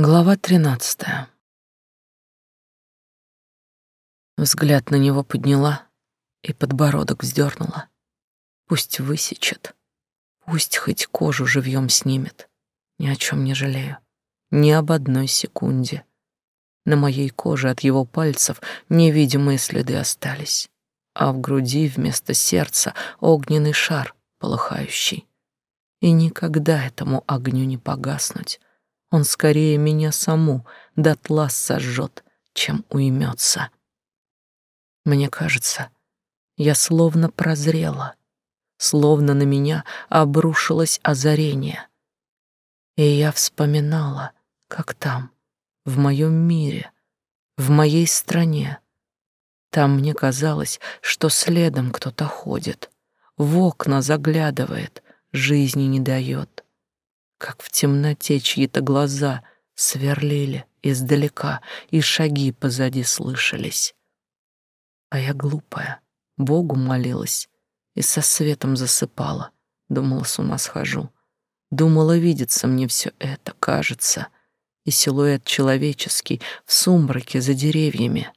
Глава тринадцатая. Взгляд на него подняла и подбородок вздернула. Пусть высечет, пусть хоть кожу живьем снимет. Ни о чем не жалею, ни об одной секунде. На моей коже от его пальцев невидимые следы остались, а в груди вместо сердца огненный шар полыхающий. И никогда этому огню не погаснуть он скорее меня саму дотла сожжет, чем уймется. Мне кажется, я словно прозрела, словно на меня обрушилось озарение. И я вспоминала, как там, в моем мире, в моей стране. Там мне казалось, что следом кто-то ходит, в окна заглядывает, жизни не дает как в темноте чьи-то глаза сверлили издалека, и шаги позади слышались. А я глупая, Богу молилась и со светом засыпала, думала, с ума схожу. Думала, видится мне все это, кажется, и силуэт человеческий в сумраке за деревьями,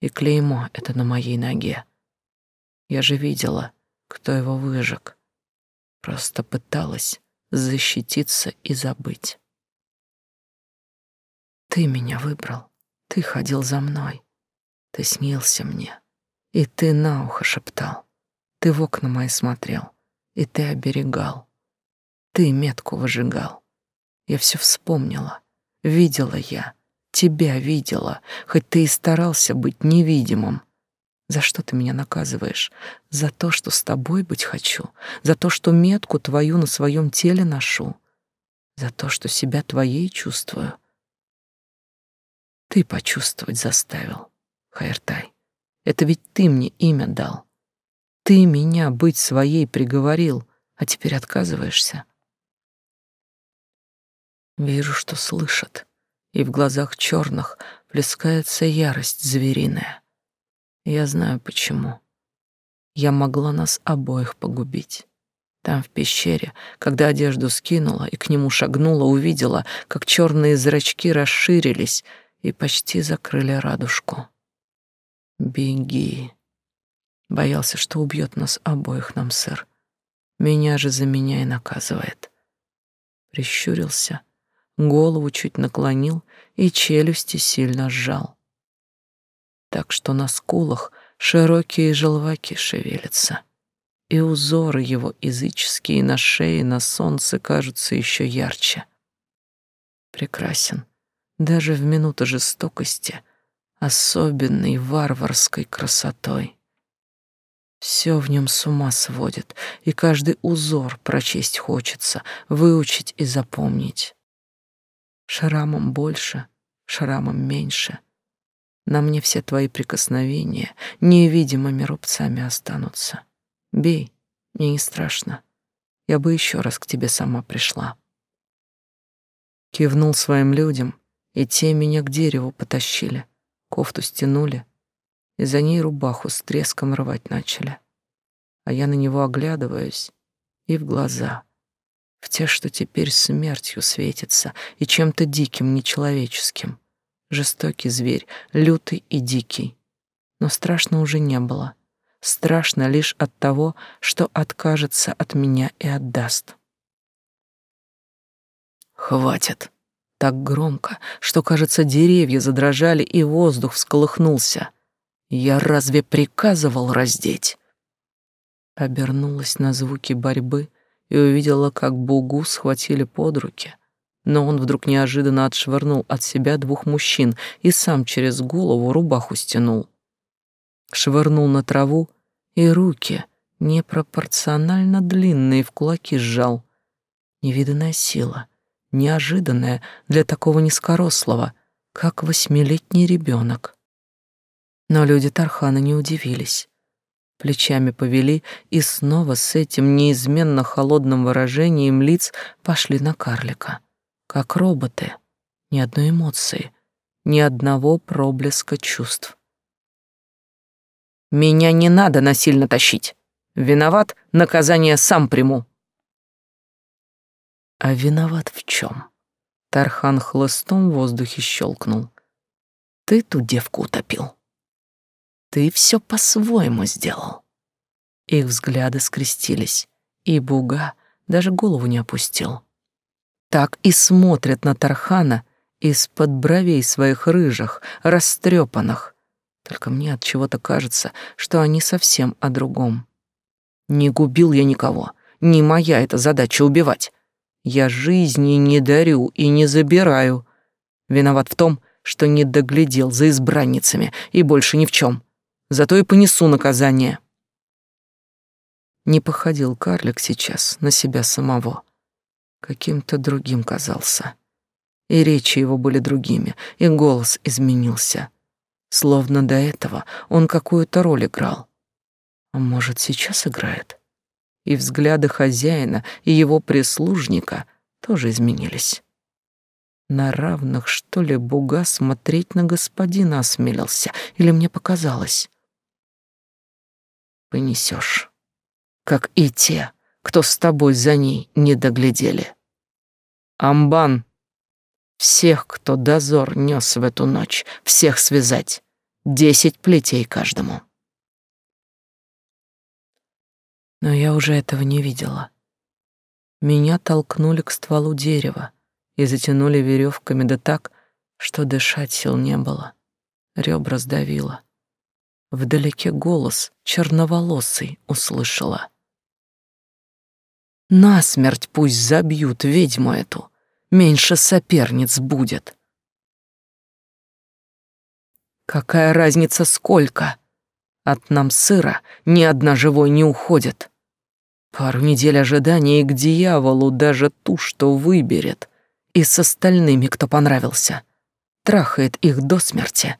и клеймо это на моей ноге. Я же видела, кто его выжег. Просто пыталась защититься и забыть. Ты меня выбрал, ты ходил за мной, ты снился мне, и ты на ухо шептал, ты в окна мои смотрел, и ты оберегал, ты метку выжигал. Я все вспомнила, видела я, тебя видела, хоть ты и старался быть невидимым, за что ты меня наказываешь? За то, что с тобой быть хочу, за то, что метку твою на своем теле ношу, за то, что себя твоей чувствую. Ты почувствовать заставил, Хайртай. Это ведь ты мне имя дал. Ты меня быть своей приговорил, а теперь отказываешься. Вижу, что слышат, и в глазах черных плескается ярость звериная. Я знаю почему. Я могла нас обоих погубить. Там, в пещере, когда одежду скинула и к нему шагнула, увидела, как черные зрачки расширились и почти закрыли радужку. «Беги!» Боялся, что убьет нас обоих нам, сэр. Меня же за меня и наказывает. Прищурился, голову чуть наклонил и челюсти сильно сжал так что на скулах широкие желваки шевелятся, и узоры его языческие на шее на солнце кажутся еще ярче. Прекрасен, даже в минуту жестокости, особенной варварской красотой. Все в нем с ума сводит, и каждый узор прочесть хочется, выучить и запомнить. Шрамом больше, шрамом меньше — на мне все твои прикосновения невидимыми рубцами останутся. Бей, мне не страшно. Я бы еще раз к тебе сама пришла. Кивнул своим людям, и те меня к дереву потащили, кофту стянули, и за ней рубаху с треском рвать начали. А я на него оглядываюсь и в глаза, в те, что теперь смертью светится и чем-то диким, нечеловеческим — Жестокий зверь, лютый и дикий. Но страшно уже не было. Страшно лишь от того, что откажется от меня и отдаст. Хватит. Так громко, что, кажется, деревья задрожали и воздух всколыхнулся. Я разве приказывал раздеть? Обернулась на звуки борьбы и увидела, как Бугу схватили под руки — но он вдруг неожиданно отшвырнул от себя двух мужчин и сам через голову рубаху стянул. Швырнул на траву и руки, непропорционально длинные, в кулаки сжал. Невиданная сила, неожиданная для такого низкорослого, как восьмилетний ребенок. Но люди Тархана не удивились. Плечами повели и снова с этим неизменно холодным выражением лиц пошли на карлика как роботы, ни одной эмоции, ни одного проблеска чувств. Меня не надо насильно тащить. Виноват, наказание сам приму. А виноват в чем? Тархан хлыстом в воздухе щелкнул. Ты ту девку утопил. Ты все по-своему сделал. Их взгляды скрестились, и Буга даже голову не опустил. Так и смотрят на Тархана из-под бровей своих рыжих, растрепанных. Только мне от чего-то кажется, что они совсем о другом. Не губил я никого. Не моя эта задача убивать. Я жизни не дарю и не забираю. Виноват в том, что не доглядел за избранницами и больше ни в чем. Зато и понесу наказание. Не походил карлик сейчас на себя самого. Каким-то другим казался. И речи его были другими, и голос изменился. Словно до этого он какую-то роль играл. А может, сейчас играет? И взгляды хозяина и его прислужника тоже изменились. На равных, что ли, Буга смотреть на господина осмелился, или мне показалось? Понесешь как и те, кто с тобой за ней не доглядели. Амбан, всех, кто дозор нес в эту ночь, всех связать, десять плетей каждому. Но я уже этого не видела. Меня толкнули к стволу дерева и затянули веревками да так, что дышать сил не было. Ребра сдавило. Вдалеке голос черноволосый услышала. Насмерть пусть забьют ведьму эту, меньше соперниц будет. Какая разница сколько? От нам сыра ни одна живой не уходит. Пару недель ожидания и к дьяволу даже ту, что выберет, и с остальными, кто понравился. Трахает их до смерти.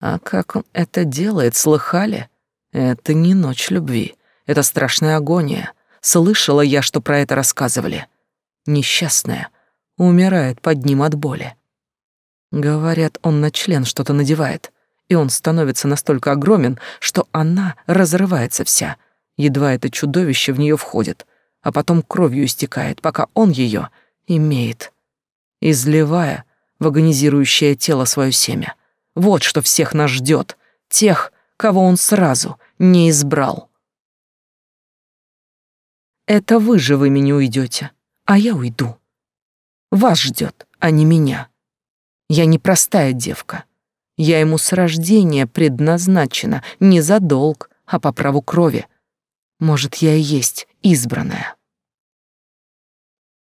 А как он это делает, слыхали? Это не ночь любви, это страшная агония — Слышала я, что про это рассказывали. Несчастная. Умирает под ним от боли. Говорят, он на член что-то надевает, и он становится настолько огромен, что она разрывается вся. Едва это чудовище в нее входит, а потом кровью истекает, пока он ее имеет, изливая в агонизирующее тело свое семя. Вот что всех нас ждет, тех, кого он сразу не избрал. Это вы живыми не уйдете, а я уйду. Вас ждет, а не меня. Я не простая девка. Я ему с рождения предназначена не за долг, а по праву крови. Может, я и есть избранная.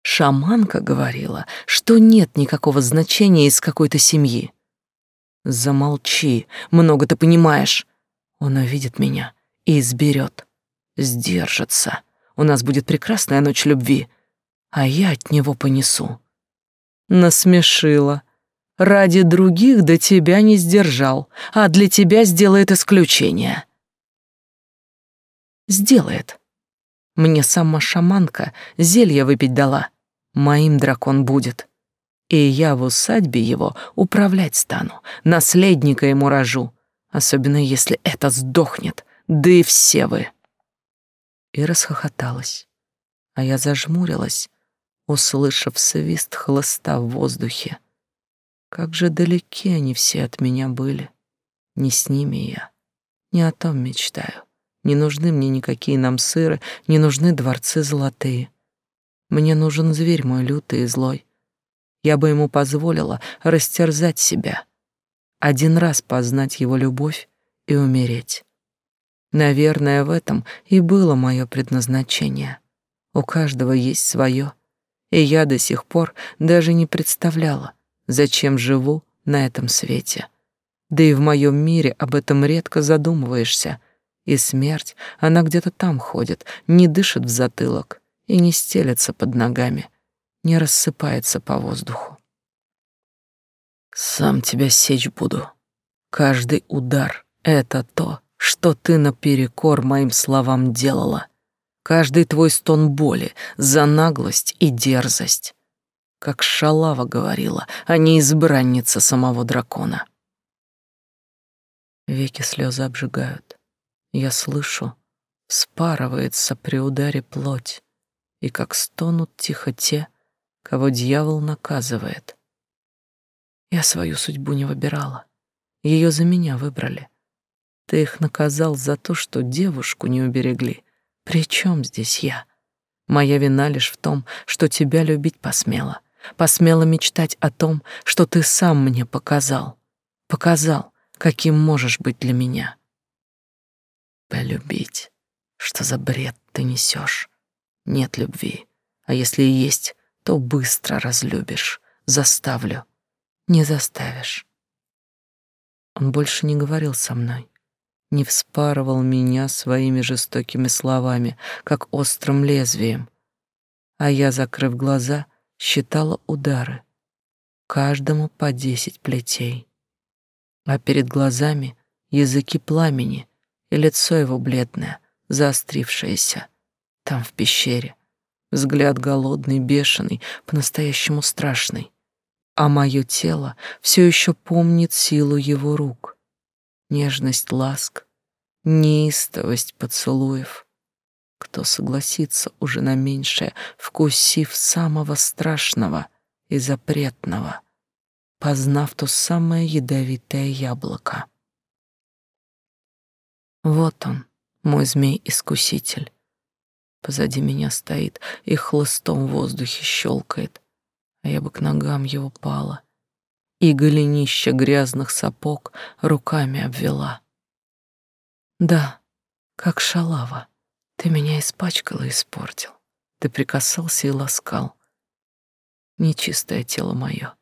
Шаманка говорила, что нет никакого значения из какой-то семьи. Замолчи, много ты понимаешь. Он увидит меня и изберет, сдержится. У нас будет прекрасная ночь любви, а я от него понесу. Насмешила. Ради других до тебя не сдержал, а для тебя сделает исключение. Сделает. Мне сама шаманка зелье выпить дала. Моим дракон будет. И я в усадьбе его управлять стану, наследника ему рожу, особенно если это сдохнет, да и все вы и расхохоталась. А я зажмурилась, услышав свист хлыста в воздухе. Как же далеки они все от меня были. Не с ними я, не о том мечтаю. Не нужны мне никакие нам сыры, не нужны дворцы золотые. Мне нужен зверь мой лютый и злой. Я бы ему позволила растерзать себя, один раз познать его любовь и умереть. Наверное, в этом и было мое предназначение. У каждого есть свое, и я до сих пор даже не представляла, зачем живу на этом свете. Да и в моем мире об этом редко задумываешься. И смерть, она где-то там ходит, не дышит в затылок и не стелется под ногами, не рассыпается по воздуху. Сам тебя сечь буду. Каждый удар — это то, что ты наперекор моим словам делала. Каждый твой стон боли за наглость и дерзость. Как Шалава говорила, а не избранница самого дракона. Веки слезы обжигают. Я слышу, спарывается при ударе плоть, и как стонут тихо те, кого дьявол наказывает. Я свою судьбу не выбирала. Ее за меня выбрали. Ты их наказал за то, что девушку не уберегли. При чем здесь я? Моя вина лишь в том, что тебя любить посмела. Посмела мечтать о том, что ты сам мне показал. Показал, каким можешь быть для меня. Полюбить. Что за бред ты несешь? Нет любви. А если и есть, то быстро разлюбишь. Заставлю. Не заставишь. Он больше не говорил со мной, не вспарывал меня своими жестокими словами, как острым лезвием. А я, закрыв глаза, считала удары, каждому по десять плетей. А перед глазами языки пламени и лицо его бледное, заострившееся, там в пещере, взгляд голодный, бешеный, по-настоящему страшный а мое тело все еще помнит силу его рук, нежность ласк, неистовость поцелуев. Кто согласится уже на меньшее, вкусив самого страшного и запретного, познав то самое ядовитое яблоко? Вот он, мой змей-искуситель. Позади меня стоит и хлыстом в воздухе щелкает, а я бы к ногам его пала и голенища грязных сапог руками обвела. Да, как шалава, ты меня испачкал и испортил, ты прикасался и ласкал. Нечистое тело мое,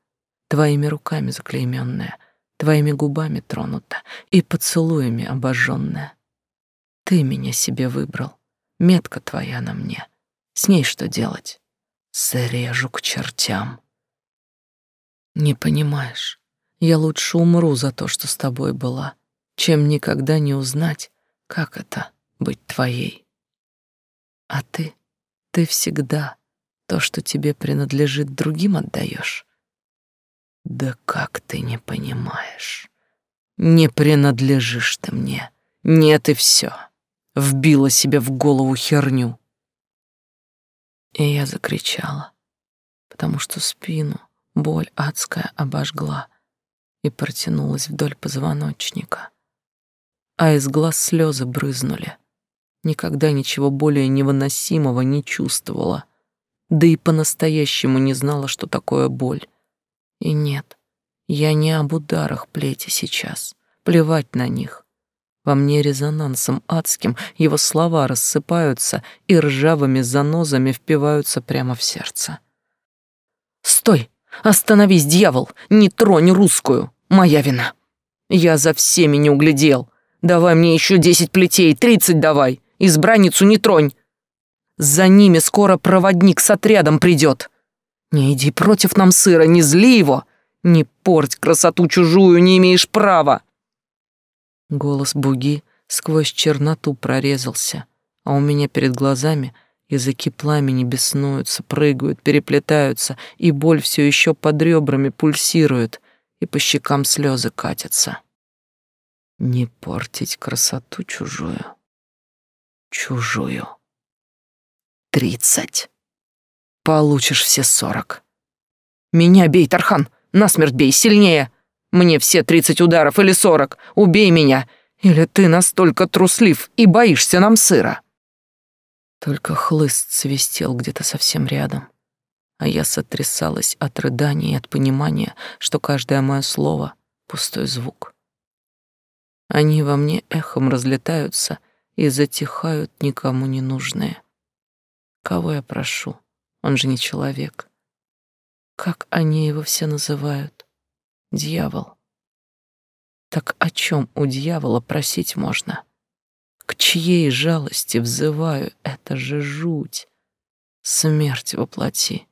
твоими руками заклейменное, твоими губами тронуто и поцелуями обожженное. Ты меня себе выбрал, метка твоя на мне, с ней что делать? Срежу к чертям. Не понимаешь, я лучше умру за то, что с тобой была, чем никогда не узнать, как это быть твоей. А ты, ты всегда то, что тебе принадлежит, другим отдаешь. Да как ты не понимаешь? Не принадлежишь ты мне. Нет и все. Вбила себе в голову херню. И я закричала, потому что спину боль адская обожгла и протянулась вдоль позвоночника. А из глаз слезы брызнули. Никогда ничего более невыносимого не чувствовала, да и по-настоящему не знала, что такое боль. И нет, я не об ударах плети сейчас, плевать на них. Во мне резонансом адским его слова рассыпаются и ржавыми занозами впиваются прямо в сердце. «Стой! Остановись, дьявол! Не тронь русскую! Моя вина! Я за всеми не углядел! Давай мне еще десять плетей, тридцать давай! Избранницу не тронь! За ними скоро проводник с отрядом придет! Не иди против нам сыра, не зли его! Не порть красоту чужую, не имеешь права!» Голос Буги сквозь черноту прорезался, а у меня перед глазами языки пламени беснуются, прыгают, переплетаются, и боль все еще под ребрами пульсирует, и по щекам слезы катятся. Не портить красоту чужую. Чужую. Тридцать. Получишь все сорок. Меня бей, Тархан, насмерть бей, сильнее. Мне все тридцать ударов или сорок. Убей меня. Или ты настолько труслив и боишься нам сыра?» Только хлыст свистел где-то совсем рядом, а я сотрясалась от рыдания и от понимания, что каждое мое слово — пустой звук. Они во мне эхом разлетаются и затихают никому не нужные. Кого я прошу? Он же не человек. Как они его все называют? Дьявол. Так о чем у дьявола просить можно? К чьей жалости взываю? Это же жуть. Смерть воплоти.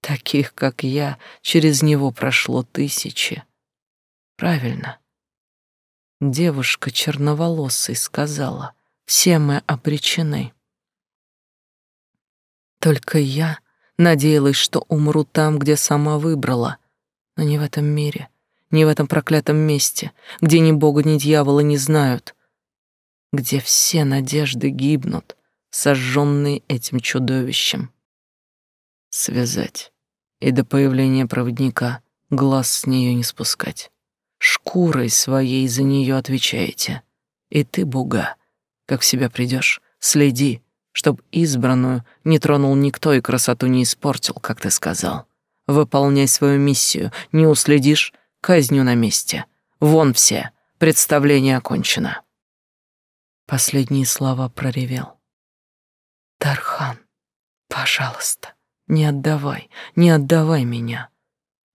Таких, как я, через него прошло тысячи. Правильно. Девушка черноволосой сказала, все мы обречены. Только я надеялась, что умру там, где сама выбрала, но не в этом мире, не в этом проклятом месте, где ни бога, ни дьявола не знают, где все надежды гибнут, сожженные этим чудовищем. Связать, И до появления проводника глаз с нее не спускать. Шкурой своей за нее отвечаете. И ты, Буга, как в себя придешь, следи, чтоб избранную не тронул никто и красоту не испортил, как ты сказал. Выполняй свою миссию, не уследишь, казню на месте. Вон все, представление окончено. Последние слова проревел. Тархан, пожалуйста, не отдавай, не отдавай меня.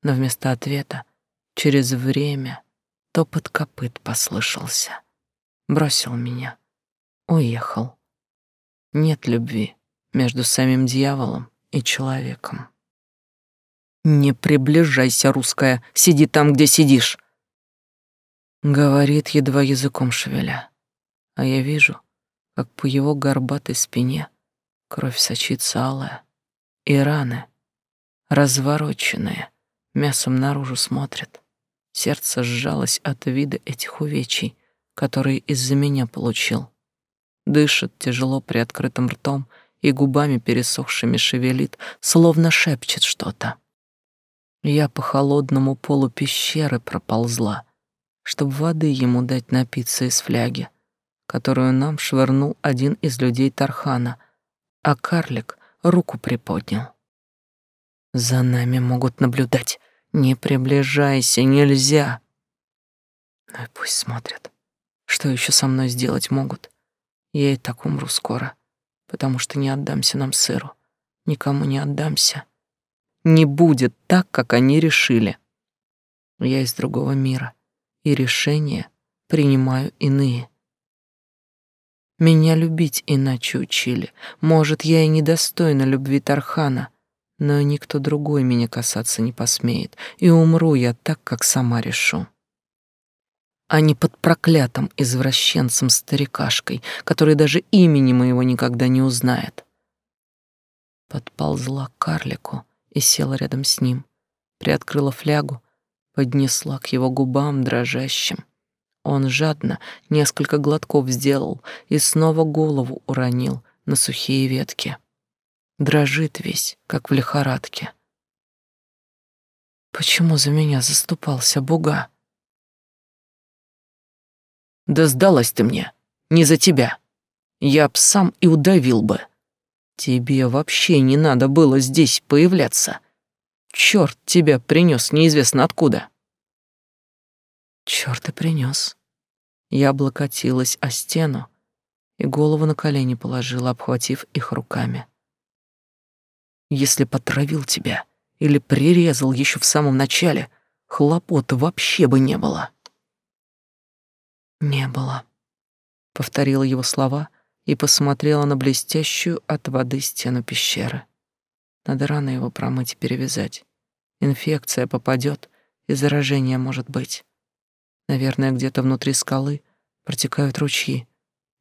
Но вместо ответа через время топот копыт послышался. Бросил меня, уехал. Нет любви между самим дьяволом и человеком. Не приближайся, русская, сиди там, где сидишь. Говорит, едва языком шевеля. А я вижу, как по его горбатой спине кровь сочится алая, и раны, развороченные, мясом наружу смотрят. Сердце сжалось от вида этих увечий, которые из-за меня получил. Дышит тяжело приоткрытым ртом и губами пересохшими шевелит, словно шепчет что-то. Я по холодному полу пещеры проползла, чтобы воды ему дать напиться из фляги, которую нам швырнул один из людей Тархана, а карлик руку приподнял. За нами могут наблюдать. Не приближайся, нельзя. Ну и пусть смотрят. Что еще со мной сделать могут? Я и так умру скоро, потому что не отдамся нам сыру. Никому не отдамся не будет так, как они решили. Я из другого мира, и решения принимаю иные. Меня любить иначе учили. Может, я и недостойна любви Тархана, но никто другой меня касаться не посмеет, и умру я так, как сама решу. А не под проклятым извращенцем-старикашкой, который даже имени моего никогда не узнает. Подползла к карлику, и села рядом с ним, приоткрыла флягу, поднесла к его губам дрожащим. Он жадно несколько глотков сделал и снова голову уронил на сухие ветки. Дрожит весь, как в лихорадке. Почему за меня заступался Буга? Да сдалась ты мне, не за тебя. Я б сам и удавил бы. Тебе вообще не надо было здесь появляться. Черт тебя принес неизвестно откуда. Черт и принес. Я облокотилась о стену и голову на колени положила, обхватив их руками. Если потравил тебя или прирезал еще в самом начале, хлопот вообще бы не было. Не было, повторила его слова и посмотрела на блестящую от воды стену пещеры. Надо рано его промыть и перевязать. Инфекция попадет, и заражение может быть. Наверное, где-то внутри скалы протекают ручьи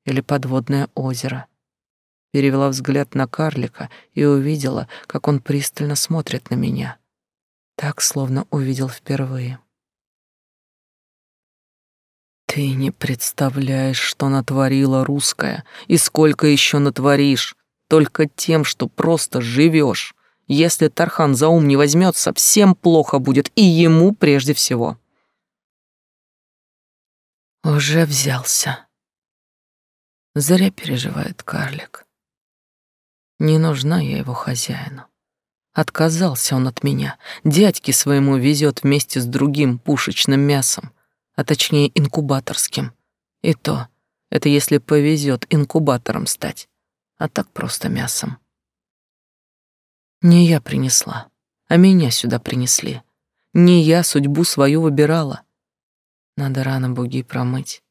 или подводное озеро. Перевела взгляд на карлика и увидела, как он пристально смотрит на меня. Так, словно увидел впервые. Ты не представляешь, что натворила русская, и сколько еще натворишь, только тем, что просто живешь. Если Тархан за ум не возьмется, всем плохо будет, и ему прежде всего. Уже взялся. Зря переживает карлик. Не нужна я его хозяину. Отказался он от меня. Дядьке своему везет вместе с другим пушечным мясом а точнее инкубаторским. И то, это если повезет инкубатором стать, а так просто мясом. Не я принесла, а меня сюда принесли. Не я судьбу свою выбирала. Надо рано буги промыть,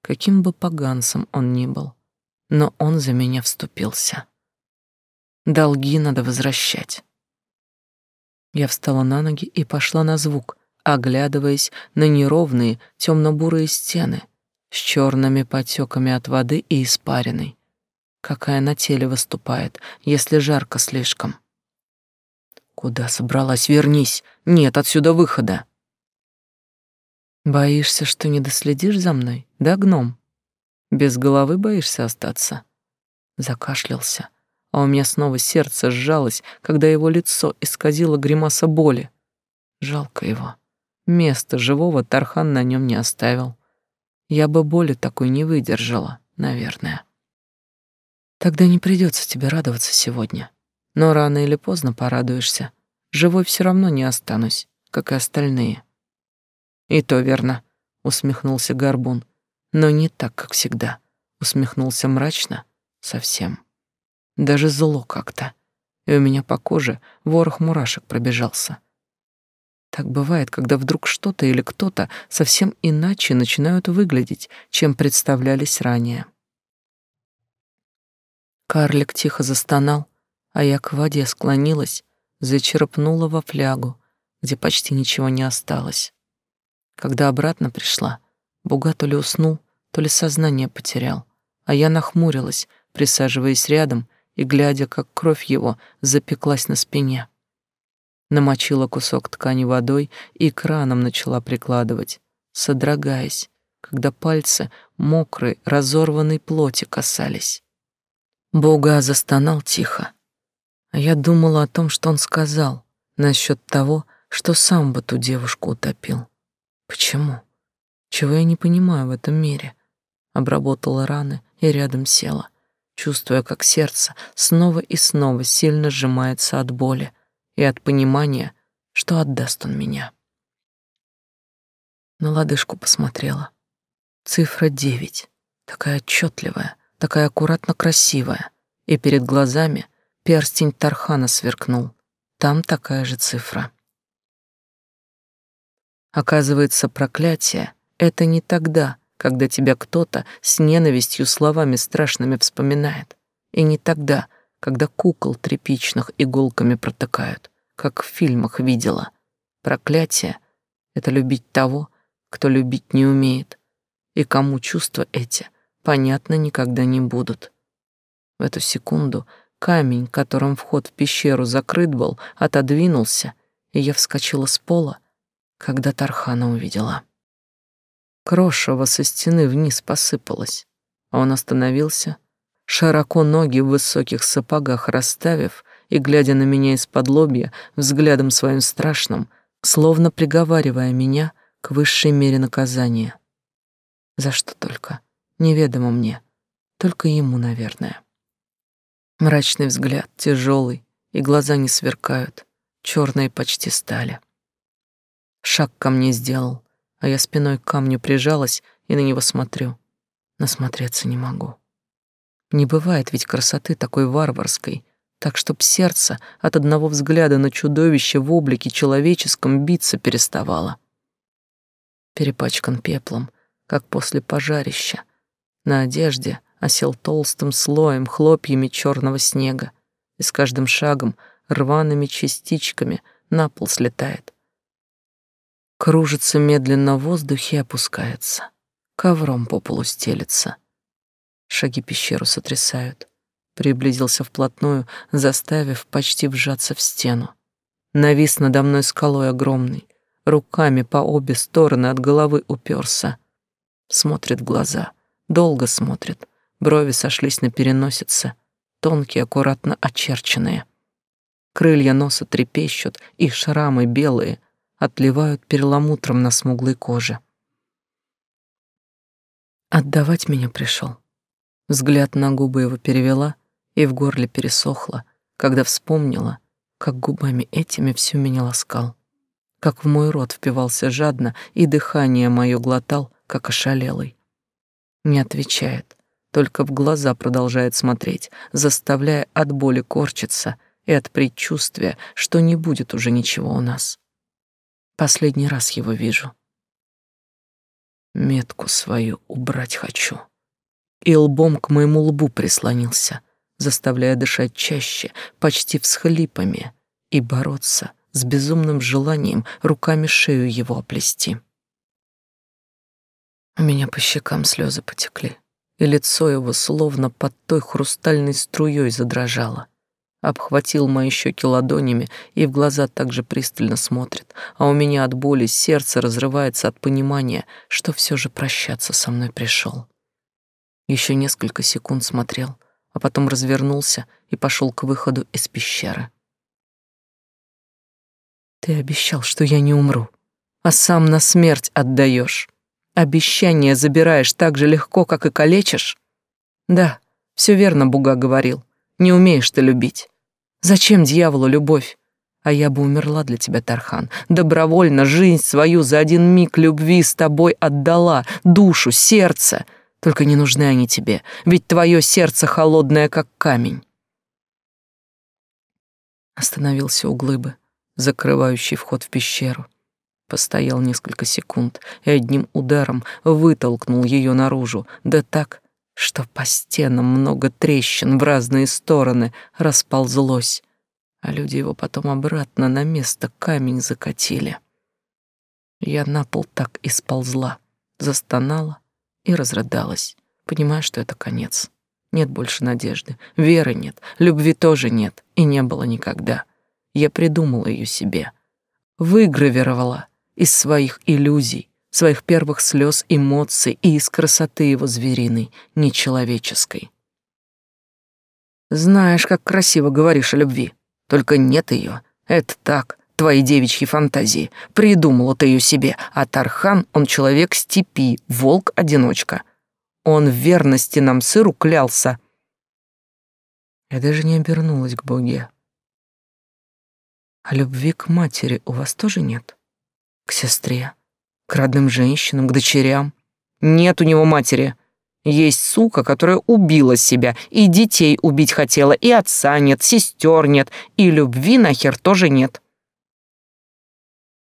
каким бы поганцем он ни был, но он за меня вступился. Долги надо возвращать. Я встала на ноги и пошла на звук, оглядываясь на неровные темно-бурые стены с черными потеками от воды и испариной, какая на теле выступает, если жарко слишком. Куда собралась? Вернись. Нет отсюда выхода. Боишься, что не доследишь за мной, да, гном? Без головы боишься остаться? Закашлялся. а у меня снова сердце сжалось, когда его лицо исказило гримаса боли. Жалко его. Места живого Тархан на нем не оставил. Я бы боли такой не выдержала, наверное. Тогда не придется тебе радоваться сегодня. Но рано или поздно порадуешься. Живой все равно не останусь, как и остальные. И то верно, усмехнулся Горбун. Но не так, как всегда. Усмехнулся мрачно, совсем. Даже зло как-то. И у меня по коже ворох мурашек пробежался. Так бывает, когда вдруг что-то или кто-то совсем иначе начинают выглядеть, чем представлялись ранее. Карлик тихо застонал, а я к воде склонилась, зачерпнула во флягу, где почти ничего не осталось. Когда обратно пришла, Буга то ли уснул, то ли сознание потерял, а я нахмурилась, присаживаясь рядом и глядя, как кровь его запеклась на спине. Намочила кусок ткани водой и краном начала прикладывать, содрогаясь, когда пальцы мокрой, разорванной плоти касались. Бога застонал тихо. А я думала о том, что он сказал насчет того, что сам бы ту девушку утопил. Почему? Чего я не понимаю в этом мире? Обработала раны и рядом села, чувствуя, как сердце снова и снова сильно сжимается от боли и от понимания, что отдаст он меня. На лодыжку посмотрела. Цифра девять, такая отчетливая, такая аккуратно красивая, и перед глазами перстень Тархана сверкнул. Там такая же цифра. Оказывается, проклятие — это не тогда, когда тебя кто-то с ненавистью словами страшными вспоминает, и не тогда, когда кукол тряпичных иголками протыкают, как в фильмах видела. Проклятие — это любить того, кто любить не умеет, и кому чувства эти понятно никогда не будут. В эту секунду камень, которым вход в пещеру закрыт был, отодвинулся, и я вскочила с пола, когда Тархана увидела. Крошево со стены вниз посыпалось, он остановился, широко ноги в высоких сапогах расставив и глядя на меня из-под лобья взглядом своим страшным, словно приговаривая меня к высшей мере наказания. За что только? Неведомо мне. Только ему, наверное. Мрачный взгляд, тяжелый, и глаза не сверкают, черные почти стали. Шаг ко мне сделал, а я спиной к камню прижалась и на него смотрю. Насмотреться не могу. Не бывает ведь красоты такой варварской, так чтоб сердце от одного взгляда на чудовище в облике человеческом биться переставало. Перепачкан пеплом, как после пожарища, на одежде осел толстым слоем хлопьями черного снега и с каждым шагом рваными частичками на пол слетает. Кружится медленно в воздухе и опускается. Ковром по полу стелется. Шаги пещеру сотрясают. Приблизился вплотную, заставив почти вжаться в стену. Навис надо мной скалой огромный, руками по обе стороны от головы уперся. Смотрит в глаза, долго смотрит, брови сошлись на переносице, тонкие, аккуратно очерченные. Крылья носа трепещут, и шрамы белые отливают перламутром на смуглой коже. Отдавать меня пришел. Взгляд на губы его перевела, и в горле пересохло, когда вспомнила, как губами этими всю меня ласкал как в мой рот впивался жадно и дыхание мое глотал, как ошалелый. Не отвечает, только в глаза продолжает смотреть, заставляя от боли корчиться и от предчувствия, что не будет уже ничего у нас. Последний раз его вижу. Метку свою убрать хочу. И лбом к моему лбу прислонился, заставляя дышать чаще, почти всхлипами, и бороться с безумным желанием руками шею его оплести. У меня по щекам слезы потекли, и лицо его словно под той хрустальной струей задрожало. Обхватил мои щеки ладонями и в глаза также пристально смотрит, а у меня от боли сердце разрывается от понимания, что все же прощаться со мной пришел. Еще несколько секунд смотрел, а потом развернулся и пошел к выходу из пещеры. Ты обещал, что я не умру, а сам на смерть отдаешь. Обещание забираешь так же легко, как и калечишь? Да, все верно Буга говорил. Не умеешь ты любить. Зачем дьяволу любовь? А я бы умерла для тебя, Тархан. Добровольно жизнь свою за один миг любви с тобой отдала, душу, сердце. Только не нужны они тебе, ведь твое сердце холодное, как камень. Остановился у глыбы, закрывающей вход в пещеру. Постоял несколько секунд и одним ударом вытолкнул ее наружу, да так, что по стенам много трещин в разные стороны расползлось, а люди его потом обратно на место камень закатили. Я на пол так и сползла, застонала и разрыдалась, понимая, что это конец. Нет больше надежды, веры нет, любви тоже нет и не было никогда. Я придумала ее себе, выгравировала из своих иллюзий, своих первых слез, эмоций и из красоты его звериной, нечеловеческой. Знаешь, как красиво говоришь о любви, только нет ее. Это так, твои девичьи фантазии. Придумала ты ее себе, а Тархан, он человек степи, волк-одиночка. Он в верности нам сыру клялся. Я даже не обернулась к Боге. А любви к матери у вас тоже нет? К сестре, к родным женщинам, к дочерям? Нет у него матери. Есть сука, которая убила себя, и детей убить хотела, и отца нет, сестер нет, и любви нахер тоже нет.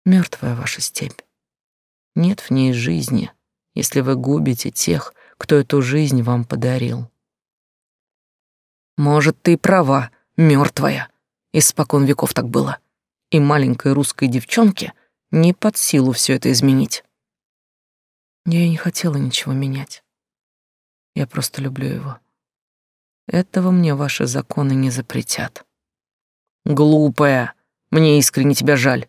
Мертвая ваша степь. Нет в ней жизни, если вы губите тех, кто эту жизнь вам подарил. Может, ты права, мертвая. Испокон веков так было. И маленькой русской девчонке не под силу все это изменить. Я и не хотела ничего менять. Я просто люблю его. Этого мне ваши законы не запретят. Глупая, мне искренне тебя жаль.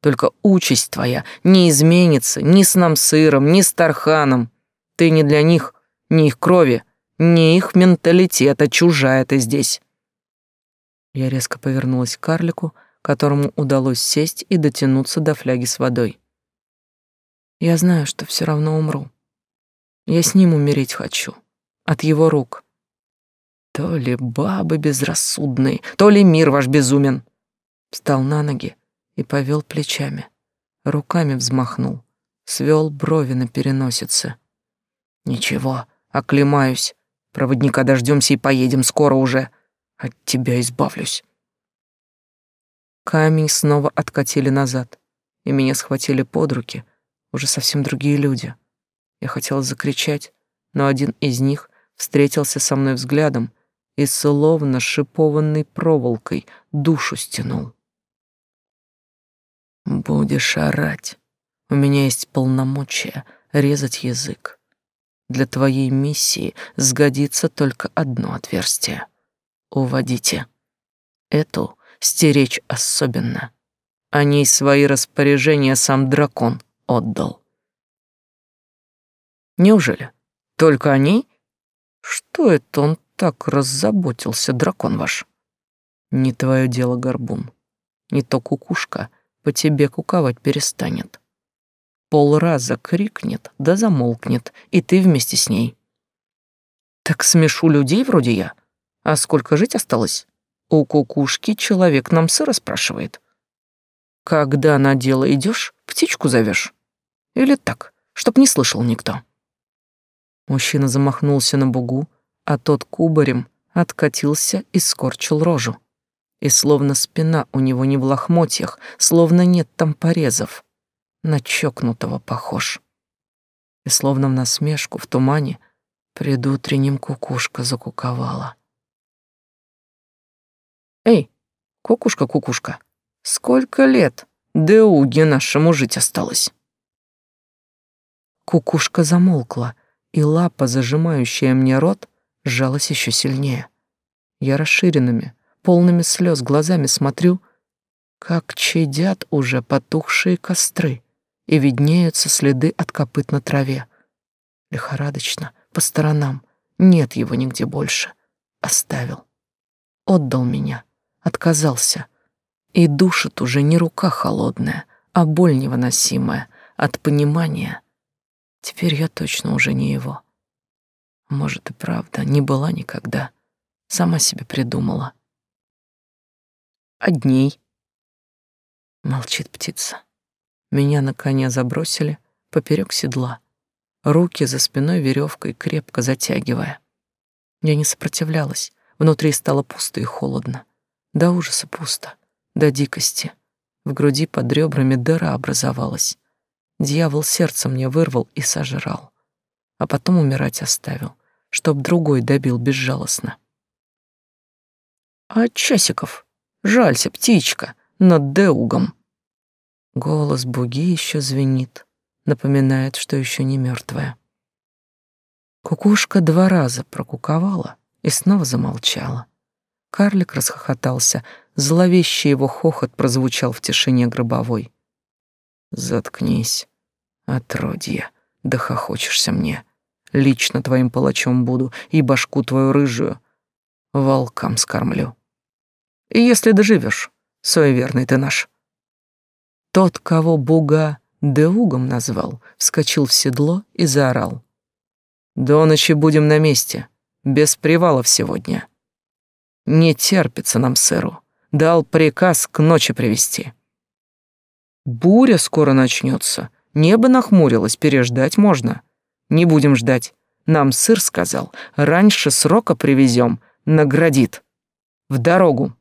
Только участь твоя не изменится ни с нам сыром, ни с Тарханом. Ты не для них, ни их крови, ни их менталитета, чужая ты здесь. Я резко повернулась к карлику, которому удалось сесть и дотянуться до фляги с водой. Я знаю, что все равно умру. Я с ним умереть хочу. От его рук. То ли бабы безрассудные, то ли мир ваш безумен. Встал на ноги и повел плечами. Руками взмахнул, свел брови на переносице. Ничего, оклемаюсь. Проводника дождемся и поедем скоро уже. От тебя избавлюсь. Камень снова откатили назад, и меня схватили под руки уже совсем другие люди. Я хотела закричать, но один из них встретился со мной взглядом и словно шипованной проволокой душу стянул. «Будешь орать. У меня есть полномочия резать язык. Для твоей миссии сгодится только одно отверстие. Уводите. Эту стеречь особенно. О ней свои распоряжения сам дракон отдал. Неужели? Только о ней? Что это он так раззаботился, дракон ваш? Не твое дело, горбун. Не то кукушка по тебе куковать перестанет. Полраза крикнет, да замолкнет, и ты вместе с ней. Так смешу людей вроде я. А сколько жить осталось? У кукушки человек нам сыро спрашивает. Когда на дело идешь, птичку зовешь? Или так, чтоб не слышал никто? Мужчина замахнулся на бугу, а тот кубарем откатился и скорчил рожу. И словно спина у него не в лохмотьях, словно нет там порезов. На чокнутого похож. И словно в насмешку в тумане предутренним кукушка закуковала. Эй, кукушка, кукушка, сколько лет Деуге нашему жить осталось? Кукушка замолкла, и лапа, зажимающая мне рот, сжалась еще сильнее. Я расширенными, полными слез глазами смотрю, как чадят уже потухшие костры, и виднеются следы от копыт на траве. Лихорадочно, по сторонам, нет его нигде больше. Оставил. Отдал меня. Отказался. И душит уже не рука холодная, а боль невыносимая от понимания. Теперь я точно уже не его. Может и правда, не была никогда. Сама себе придумала. Одней. Молчит птица. Меня на коня забросили поперек седла, руки за спиной веревкой крепко затягивая. Я не сопротивлялась, внутри стало пусто и холодно. До ужаса пусто, до дикости. В груди под ребрами дыра образовалась. Дьявол сердце мне вырвал и сожрал, а потом умирать оставил, чтоб другой добил безжалостно. А часиков? Жалься, птичка, над Деугом. Голос Буги еще звенит, напоминает, что еще не мертвая. Кукушка два раза прокуковала и снова замолчала. Карлик расхохотался, зловещий его хохот прозвучал в тишине гробовой. «Заткнись, отродье, да хохочешься мне. Лично твоим палачом буду и башку твою рыжую волкам скормлю. И если доживешь, суеверный ты наш». Тот, кого Буга Деугом назвал, вскочил в седло и заорал. «До ночи будем на месте, без привалов сегодня. Не терпится нам сэру, дал приказ к ночи привести. Буря скоро начнется, небо нахмурилось, переждать можно. Не будем ждать, нам сыр сказал, раньше срока привезем, наградит. В дорогу!»